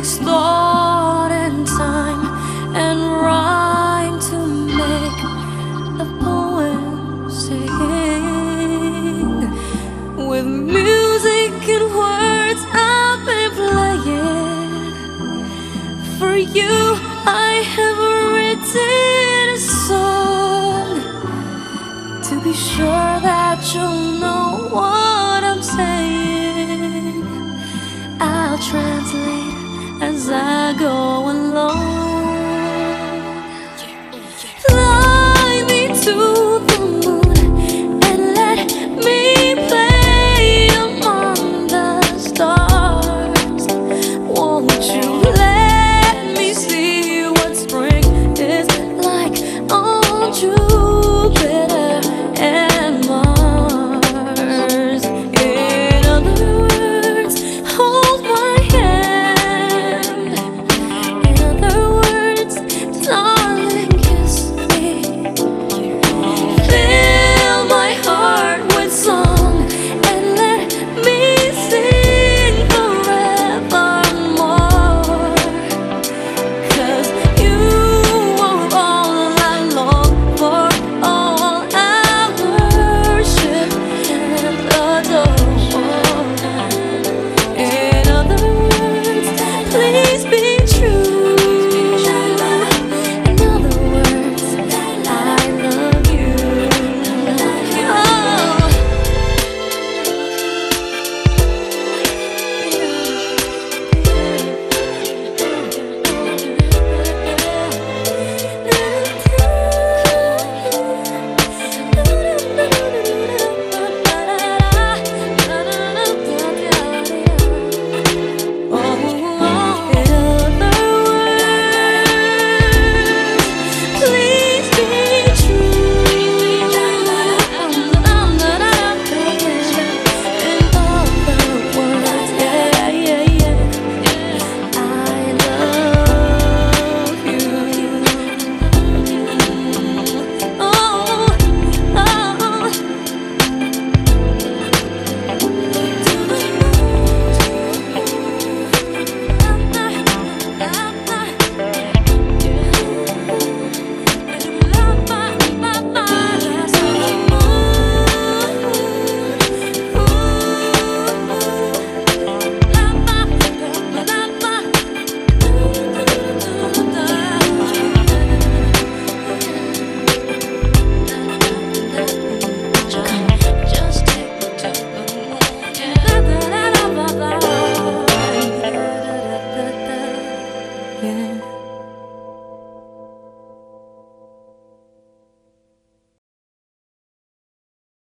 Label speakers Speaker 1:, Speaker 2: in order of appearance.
Speaker 1: takes thought and time and rhyme to make a poem sing. With music and words, I've been playing. For you, I have written a song to be sure that you'll know. I go along.